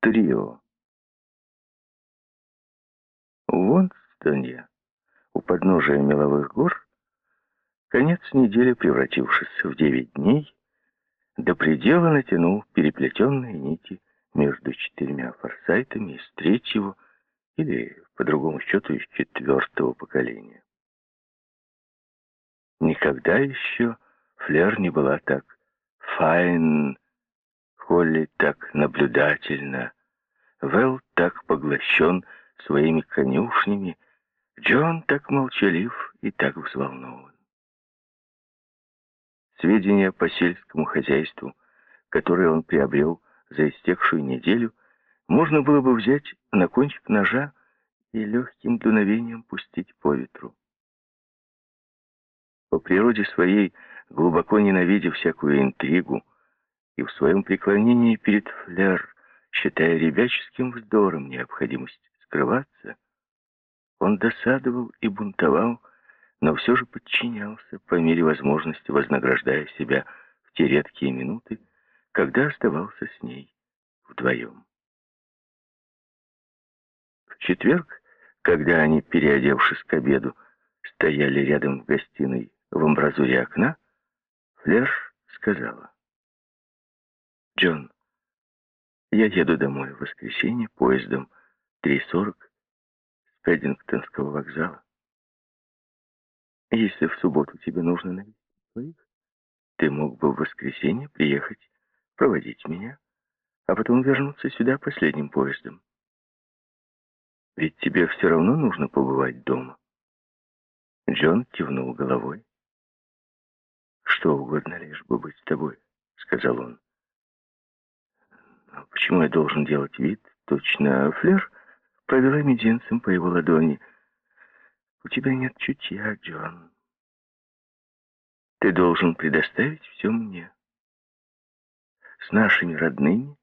Трио. В Вонстоне, у подножия меловых гор, конец недели, превратившись в девять дней, до предела натянул переплетенные нити между четырьмя форсайтами из третьего или, по другому счету, из четвертого поколения. Никогда еще Флер не была так файн, Холли так наблюдательна, Вэл так поглощен своими конюшнями, Джон так молчалив и так взволнован. Сведения по сельскому хозяйству, которые он приобрел за истекшую неделю, можно было бы взять на кончик ножа и легким дуновением пустить по ветру. По природе своей, глубоко ненавидя всякую интригу, и в своем преклонении перед Флер, считая ребяческим вздором необходимость скрываться, он досадовал и бунтовал, но все же подчинялся по мере возможности, вознаграждая себя в те редкие минуты, когда оставался с ней вдвоем. В четверг, когда они, переодевшись к обеду, стояли рядом в гостиной в амбразуре окна, Флерш сказала. «Джон, я еду домой в воскресенье поездом 3.40 с Пэддингтонского вокзала. Если в субботу тебе нужно навестить своих, ты мог бы в воскресенье приехать проводить меня, а потом вернуться сюда последним поездом. Ведь тебе все равно нужно побывать дома. Джон кивнул головой. «Что угодно, лишь бы быть с тобой», — сказал он. «Но почему я должен делать вид? Точно, Флер провела мизинцем по его ладони — у тебя нет чутья, Джон. Ты должен предоставить все мне. С нашими родными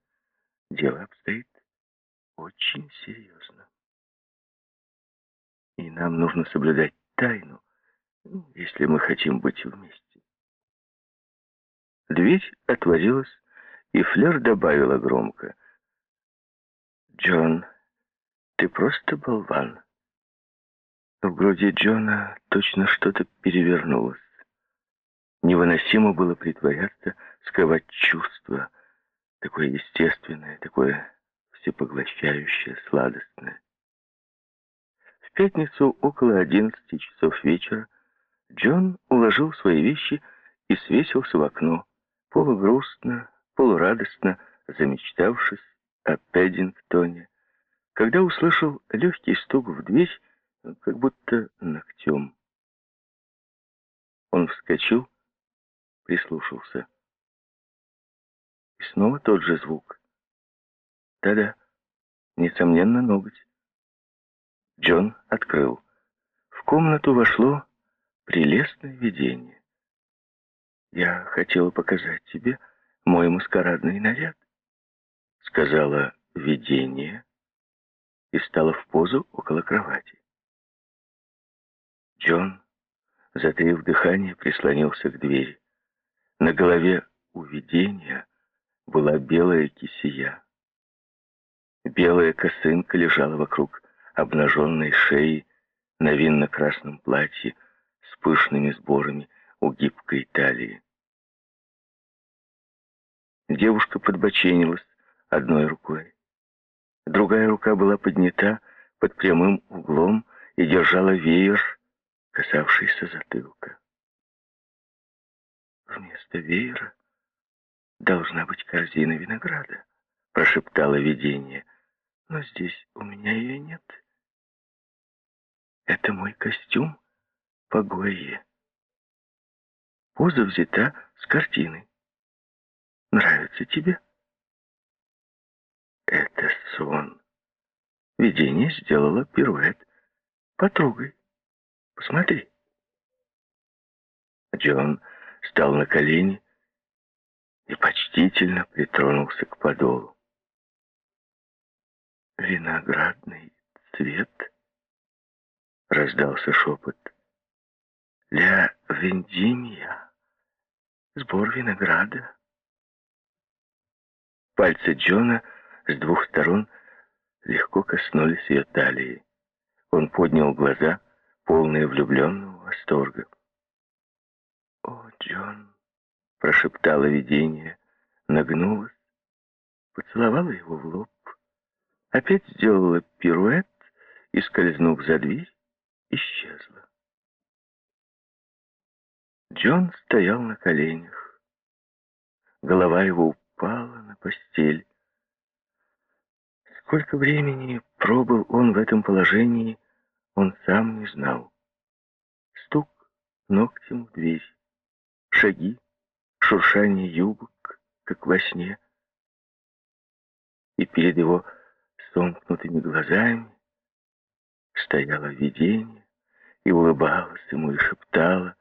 дело обстоит очень серьезно. И нам нужно соблюдать тайну, если мы хотим быть вместе. Дверь отворилась, и Флер добавила громко. «Джон, ты просто болван». В груди Джона точно что-то перевернулось. Невыносимо было притворяться, скрывать чувства, такое естественное, такое всепоглощающее, сладостное. В пятницу около одиннадцати часов вечера Джон уложил свои вещи и свесился в окно, полугрустно, полурадостно замечтавшись о Пэддингтоне, когда услышал легкий стук в дверь как будто ногтем. Он вскочил, прислушался. И снова тот же звук. Да-да, несомненно, ноготь. Джон открыл. В комнату вошло прелестное видение. «Я хотела показать тебе мой маскарадный наряд», — сказала видение и стала в позу около кровати. Джон, затаив дыхание, прислонился к двери. На голове у видения была белая кисия. Белая косынка лежала вокруг обнаженной шеи на винно-красном платье с пышными сборами у гибкой талии. Девушка подбоченилась одной рукой. Другая рука была поднята под прямым углом и держала веер касавшийся затылка. Вместо веера должна быть корзина винограда, прошептало видение. Но здесь у меня ее нет. Это мой костюм по Гойе. Поза взята с картины. Нравится тебе? Это сон. Видение сделало пируэт. Потрогай. Посмотри. Джон встал на колени и почтительно притронулся к подолу. «Виноградный цвет?» — раздался шепот. «Ля вендимия. Сбор винограда». Пальцы Джона с двух сторон легко коснулись ее талии. Он поднял глаза, полные влюбленного восторга. «О, Джон!» — прошептало видение, нагнулась, поцеловала его в лоб, опять сделала пируэт и, скользнув за дверь, исчезла. Джон стоял на коленях. Голова его упала на постель. Сколько времени пробыл он в этом положении, он сам не знал. Стук ногтем в дверь, шаги, шуршание юбок, как во сне. И перед его сомкнутыми глазами стояло видение и улыбалась ему и шептала,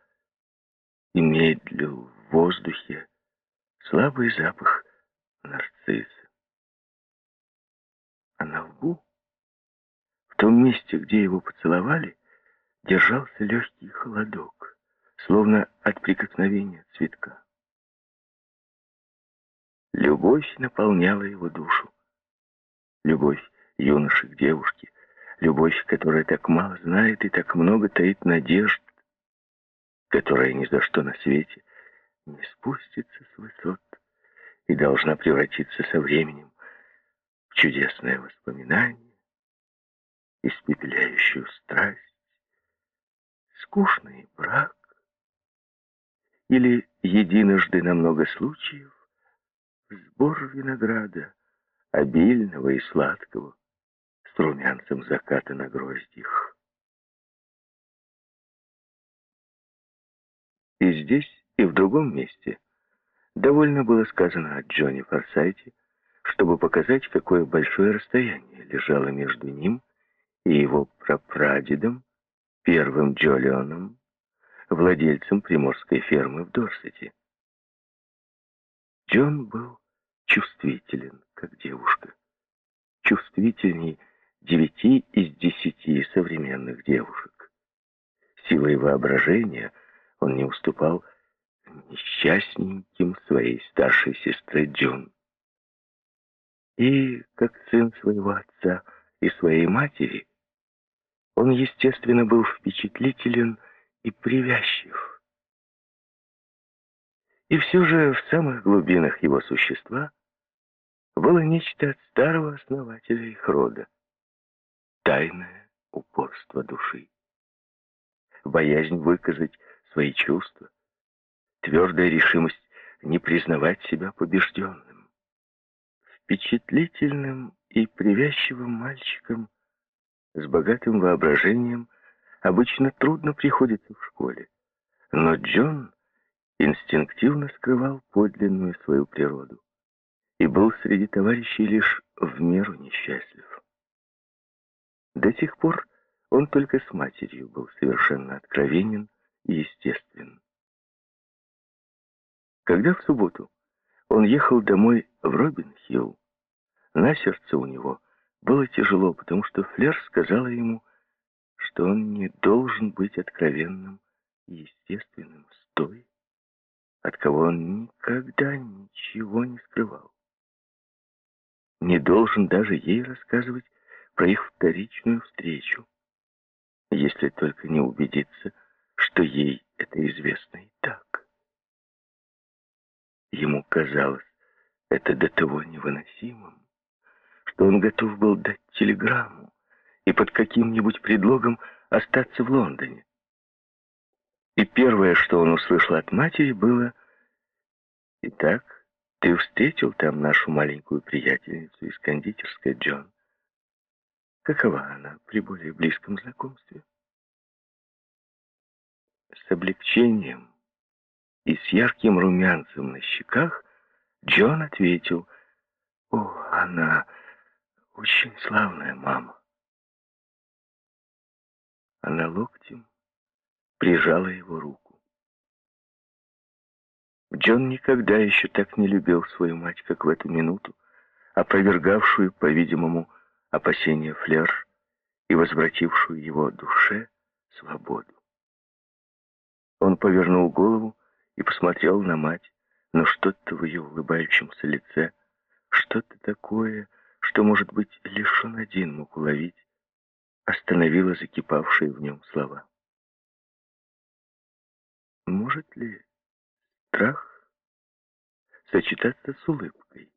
и медлил в воздухе слабый запах нарцисса. А на лбу, в том месте, где его поцеловали, держался легкий холодок, словно от прикосновения цветка. Любовь наполняла его душу. Любовь юноши к девушке, любовь, которая так мало знает и так много таит надежд, которая ни за что на свете не спустится с высот и должна превратиться со временем в чудесное воспоминание, испепеляющую страсть, скучный брак или единожды на много случаев сбор винограда, обильного и сладкого, с румянцем заката на гроздьях. И здесь, и в другом месте довольно было сказано о Джонни Форсайте, чтобы показать, какое большое расстояние лежало между ним и его прапрадедом, первым Джолионом, владельцем приморской фермы в Дорсете. Джон был чувствителен, как девушка. Чувствительней девяти из десяти современных девушек. Силой воображения он не уступал несчастненьким своей старшей сестры Джун. И, как сын своего отца и своей матери, он, естественно, был впечатлителен и привязчив. И все же в самых глубинах его существа было нечто от старого основателя их рода. Тайное упорство души. Боязнь выказать свои чувства. Твердая решимость не признавать себя побежденным. Впечатлительным и привязчивым мальчиком с богатым воображением обычно трудно приходится в школе. Но Джон инстинктивно скрывал подлинную свою природу и был среди товарищей лишь в меру несчастлив. До сих пор он только с матерью был совершенно откровенен и естествен. Когда в субботу он ехал домой в Робин-Хилл, на сердце у него было тяжело, потому что Флер сказала ему, что он не должен быть откровенным и естественным с той, от кого он никогда ничего не скрывал. Не должен даже ей рассказывать про их вторичную встречу, если только не убедиться, что ей это известно и так. Ему казалось это до того невыносимым, что он готов был дать телеграмму и под каким-нибудь предлогом остаться в Лондоне. И первое, что он услышал от матери, было «Итак, ты встретил там нашу маленькую приятельницу из кондитерской Джон. Какова она при более близком знакомстве?» С облегчением и с ярким румянцем на щеках Джон ответил, «О, она очень славная мама». Она локтем прижала его руку. Джон никогда еще так не любил свою мать, как в эту минуту, опровергавшую, по-видимому, опасения Флер и возвратившую его душе свободу. Он повернул голову и посмотрел на мать, но что-то в ее улыбающемся лице, что-то такое, что, может быть, лишь он один мог уловить, остановила закипавшие в нем слова. Может ли страх сочетаться с улыбкой?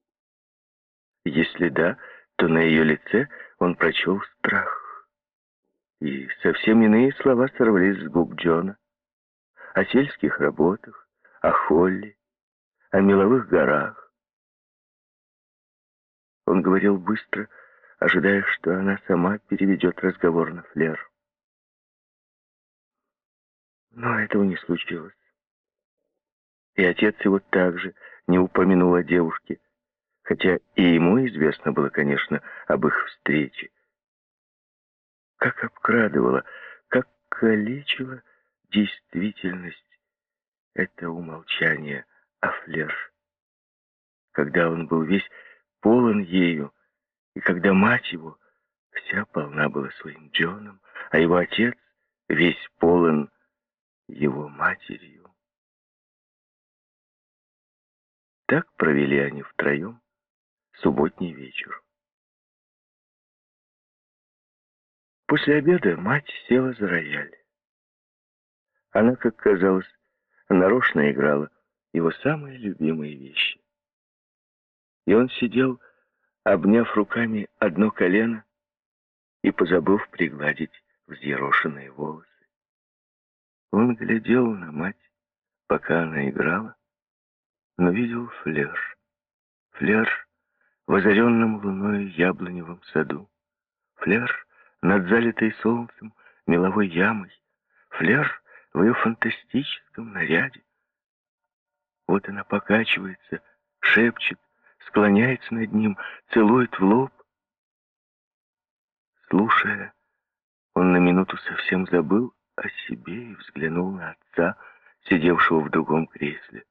Если да, то на ее лице он прочел страх. И совсем иные слова сорвались с губ Джона. О сельских работах, о Холли, о меловых горах. Он говорил быстро, ожидая, что она сама переведет разговор на флер. Но этого не случилось. И отец его также не упомянул о девушке, хотя и ему известно было, конечно, об их встрече. Как обкрадывала, как калечила действительность это умолчание о Флер. Когда он был весь полон ею, и когда мать его вся полна была своим Джоном, а его отец весь полон его матерью. Так провели они втроем субботний вечер. После обеда мать села за рояль. Она, как казалось, нарочно играла его самые любимые вещи. И он сидел, обняв руками одно колено и позабыв пригладить взъерошенные волосы. Он глядел на мать, пока она играла, но видел флеш. Флеш в озаренном луной яблоневом саду. Флер над залитой солнцем меловой ямой. Флер в ее фантастическом наряде. Вот она покачивается, шепчет, склоняется над ним, целует в лоб. Слушая, он на минуту совсем забыл о себе и взглянул на отца, сидевшего в другом кресле.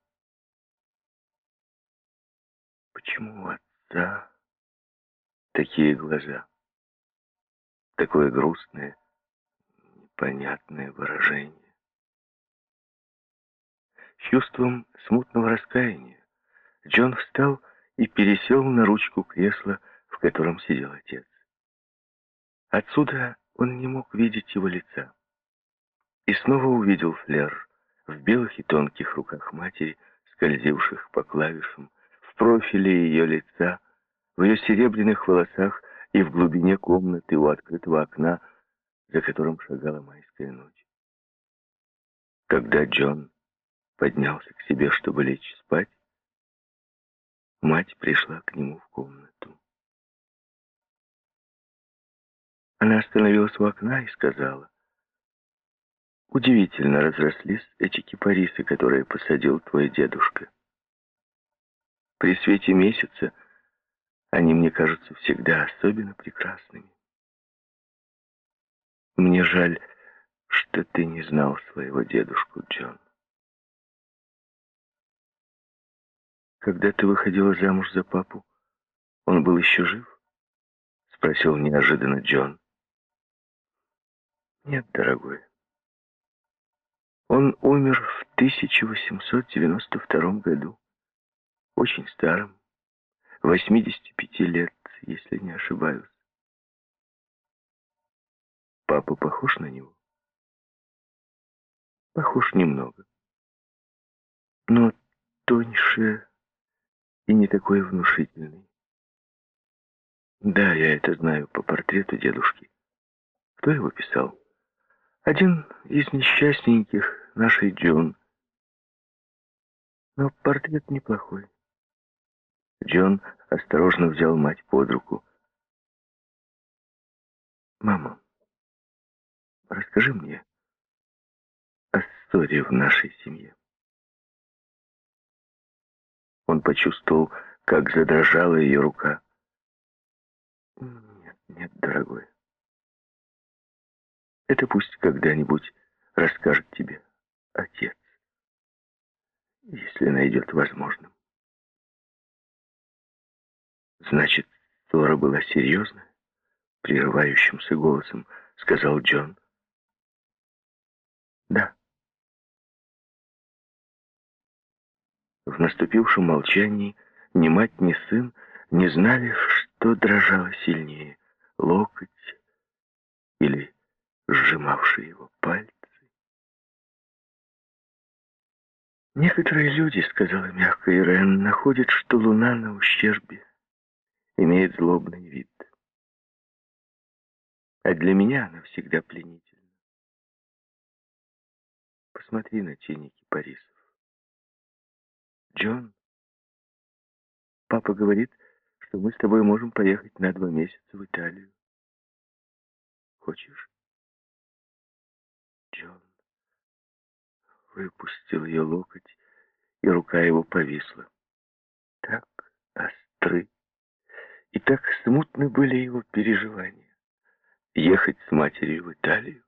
Почему у отца такие глаза? Такое грустное, непонятное выражение. Чувством смутного раскаяния Джон встал и пересел на ручку кресла, в котором сидел отец. Отсюда он не мог видеть его лица. И снова увидел флер в белых и тонких руках матери, скользивших по клавишам, в профиле ее лица, в ее серебряных волосах и в глубине комнаты у открытого окна, за которым шагала майская ночь. Когда Джон поднялся к себе, чтобы лечь спать, мать пришла к нему в комнату. Она остановилась у окна и сказала, «Удивительно разрослись эти кипарисы, которые посадил твой дедушка. При свете месяца они мне кажутся всегда особенно прекрасными. Мне жаль, что ты не знал своего дедушку, Джон. Когда ты выходила замуж за папу, он был еще жив? Спросил неожиданно Джон. Нет, дорогой. Он умер в 1892 году. Очень старым. 85 лет, если не ошибаюсь. Папа похож на него? Похож немного. Но тоньше и не такой внушительный. Да, я это знаю по портрету дедушки. Кто его писал? Один из несчастненьких, нашей Джон. Но портрет неплохой. Джон осторожно взял мать под руку. «Мама, расскажи мне о ссоре в нашей семье». Он почувствовал, как задрожала ее рука. «Нет, нет, дорогой. Это пусть когда-нибудь расскажет тебе отец, если найдет возможным». «Значит, ссора была серьезная?» Прерывающимся голосом сказал Джон. «Да». В наступившем молчании ни мать, ни сын не знали, что дрожало сильнее, локоть или сжимавшие его пальцы. Некоторые люди, сказала мягко Ирен, находят, что луна на ущербе имеет злобный вид. А для меня она всегда пленительна. Посмотри на тени кипарисов. Джон, папа говорит, что мы с тобой можем поехать на два месяца в Италию. Хочешь? Джон выпустил ее локоть, и рука его повисла. Так остры и так смутны были его переживания. Ехать с матерью в Италию.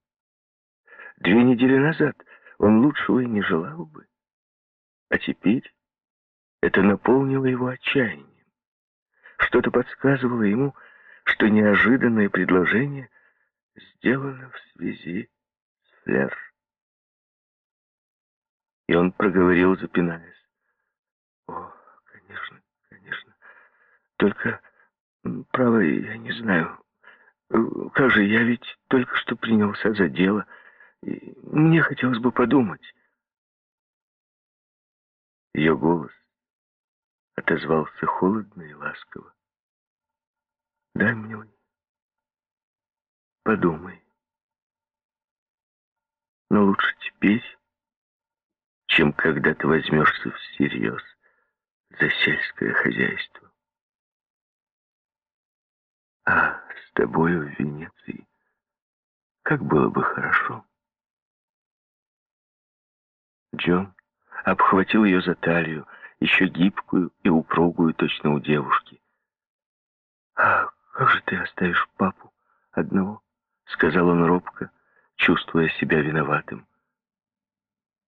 Две недели назад он лучшего и не желал бы. А теперь это наполнило его отчаянием. Что-то подсказывало ему, что неожиданное предложение сделано в связи с Флер. И он проговорил, запинаясь. «О, конечно, конечно. Только, право, я не знаю. Как же, я ведь только что принялся за дело. И мне хотелось бы подумать». Ее голос отозвался холодно и ласково. «Да, милый, подумай. Но лучше теперь, чем когда ты возьмешься всерьез за сельское хозяйство. А с тобою в Венеции как было бы хорошо. Джон обхватил ее за талию, еще гибкую и упругую, точно у девушки. «А как же ты оставишь папу одного?» — сказал он робко, чувствуя себя виноватым.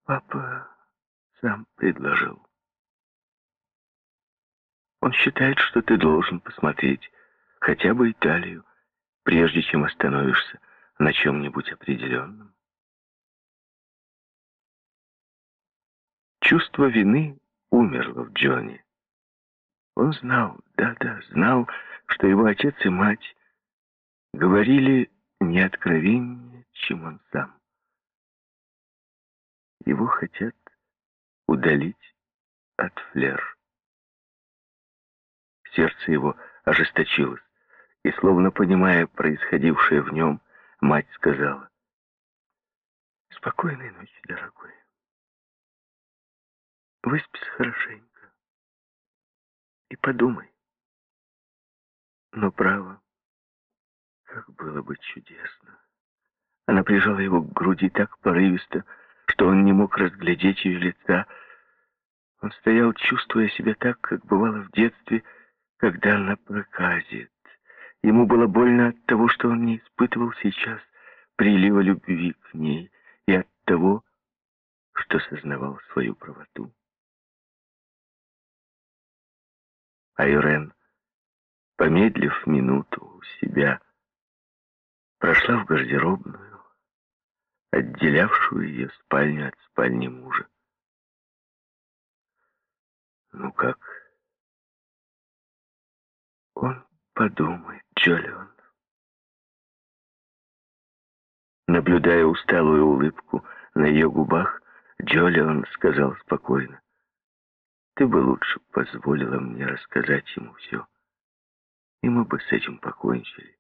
«Папа сам предложил. Он считает, что ты должен посмотреть хотя бы Италию, прежде чем остановишься на чем-нибудь определенном. Чувство вины умерло в Джоне. Он знал, да-да, знал, что его отец и мать говорили не откровеннее, чем он сам. Его хотят удалить от флер. Сердце его ожесточилось, и, словно понимая происходившее в нем, мать сказала, «Спокойной ночи, дорогой. Выспись хорошенько и подумай. Но право, как было бы чудесно. Она прижала его к груди так порывисто, что он не мог разглядеть ее лица. Он стоял, чувствуя себя так, как бывало в детстве, когда она проказит. Ему было больно от того, что он не испытывал сейчас прилива любви к ней, и от того, что сознавал свою правоту. Айрен, помедлив минуту у себя, прошла в гардеробную, отделявшую ее спальню от спальни мужа. Ну как? Он подумает, Джолион. Наблюдая усталую улыбку на ее губах, Джолион сказал спокойно. Ты бы лучше позволила мне рассказать ему все, и мы бы с этим покончили.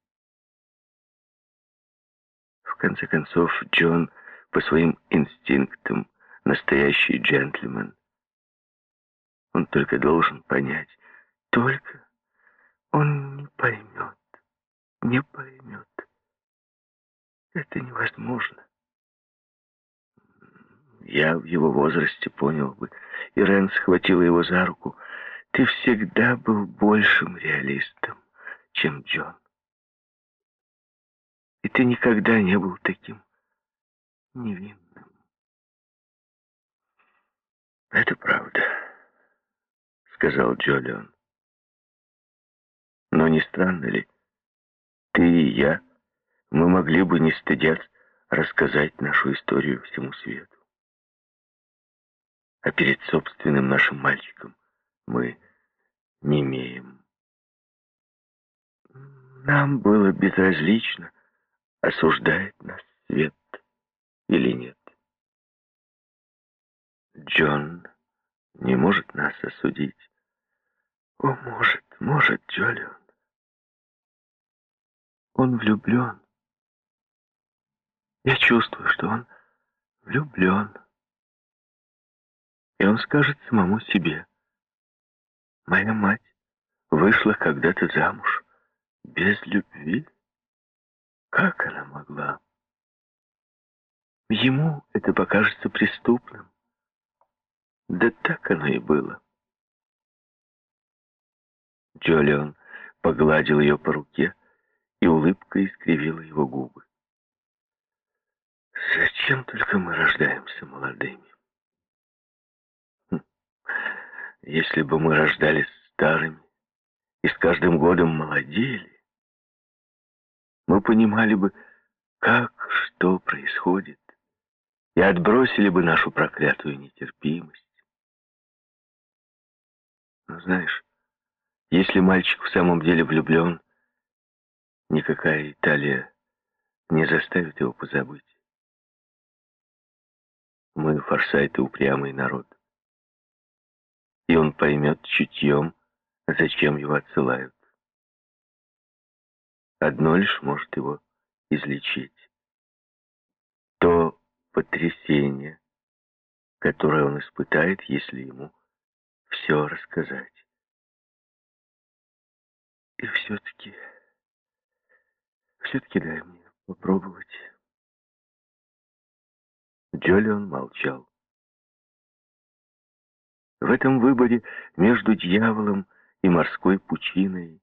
В конце концов, Джон по своим инстинктам настоящий джентльмен. Он только должен понять. Только он не поймет, не поймет. Это невозможно. Я в его возрасте понял бы. Ирен схватила его за руку. Ты всегда был большим реалистом, чем Джон. И ты никогда не был таким невинным. Это правда, сказал Джолион. Но не странно ли, ты и я, мы могли бы, не стыдясь, рассказать нашу историю всему свету а перед собственным нашим мальчиком мы не имеем Нам было безразлично, осуждает нас свет или нет. Джон не может нас осудить. О, может, может, Джолион. Он влюблен. Я чувствую, что он влюблен. И он скажет самому себе. Моя мать вышла когда-то замуж без любви. Как она могла? Ему это покажется преступным. Да так оно и было. Джолион погладил ее по руке, и улыбка искривила его губы. Зачем только мы рождаемся молодыми? Если бы мы рождались старыми и с каждым годом молодели, мы понимали бы, как что происходит, и отбросили бы нашу проклятую нетерпимость. Но знаешь, если мальчик в самом деле влюблен, никакая Италия не заставит его позабыть. Мы, форсайты, упрямый народ. И он поймет чутьем, зачем его отсылают. Одно лишь может его излечить. То потрясение, которое он испытает, если ему все рассказать. И все-таки, все-таки дай мне попробовать. Джолион молчал. В этом выборе между дьяволом и морской пучиной,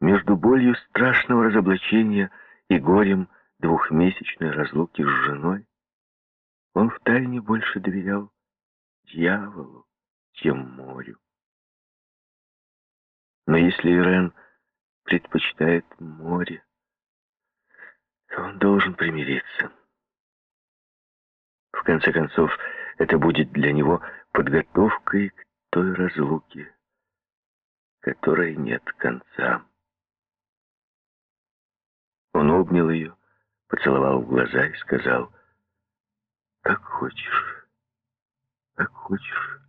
между болью страшного разоблачения и горем двухмесячной разлуки с женой, он втайне больше доверял дьяволу, чем морю. Но если Ирен предпочитает море, то он должен примириться. В конце концов, это будет для него подготовкой к той разлуке, которой нет конца. Он обнял ее, поцеловал в глаза и сказал, «Как хочешь, как хочешь,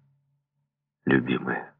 любимая».